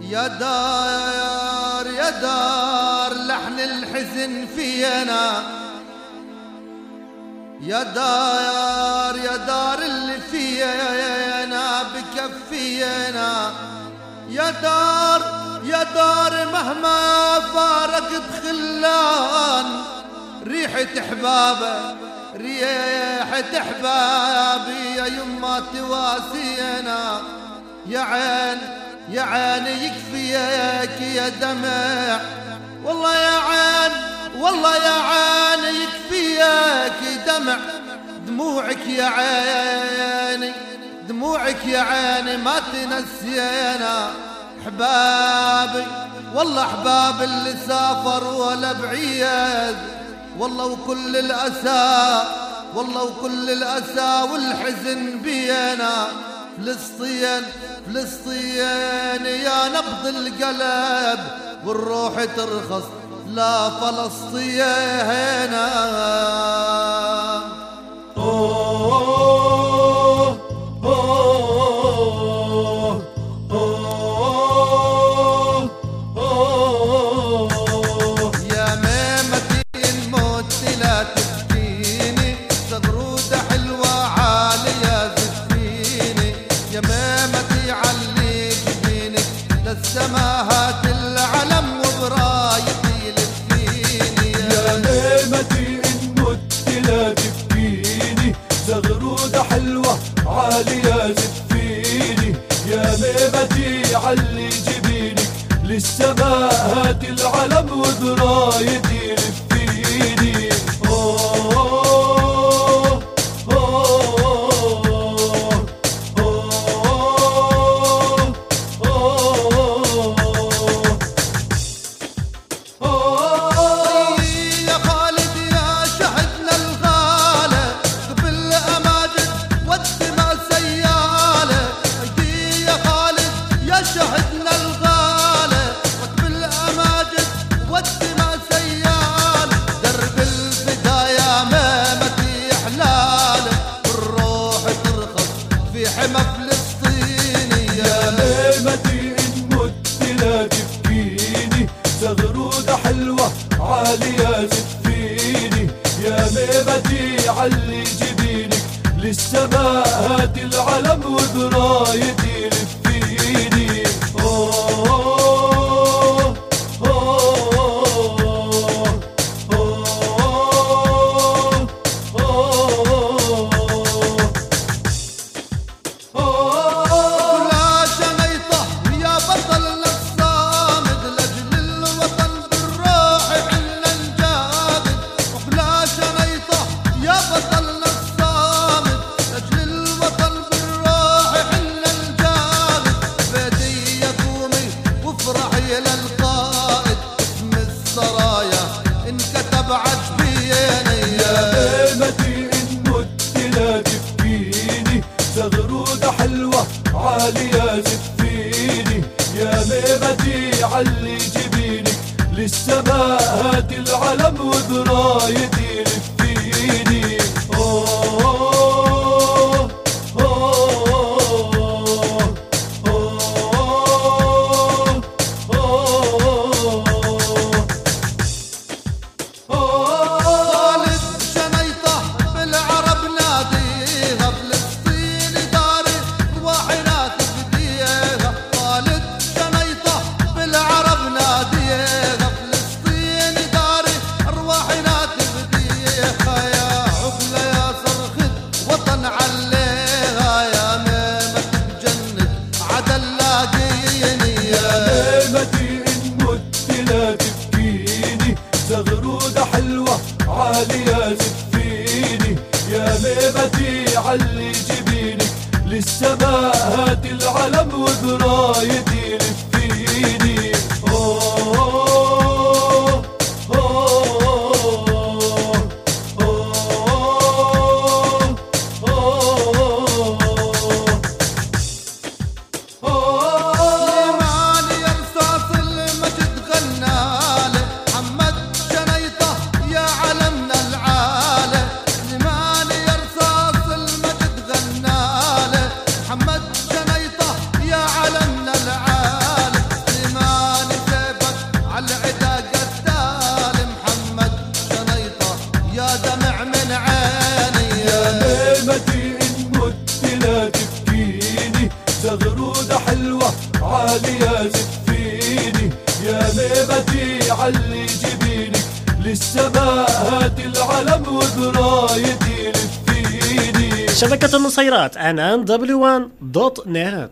يا دار يا دار لحن الحزن فينا. يا دار يا دار اللي فينا بكفينا. يا دار يا دار مهما فارقت خلان ريحة حبابه ريحة حبابي يا يما تواسينا. يا عين يا عين يكفيك يا دمع. والله يا عين والله يا عين يكفيك دمع. دموعك يا عيني دموعك يا عيني ما تنسينا. أحبابي والله أحباب اللي سافر ولا بعيد. والله وكل الأسى والله وكل الأسى والحزن بينا. فلسطين فلسطين يا نبض القلب والروح ترخص لا فلسطين عالية زفيني يا ميمتي علي جبينك. للسماء هات العلم وذرايتي للسماء عالية زفيني يا ميمتي علي جبينك. للسماء هات العلم وذرايتي. للسماء هات العلم وذرايتي للسماء هات العلم وقرايتي لفيني شبكة النصيرات انان دبليو 1 دوت نت